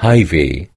highway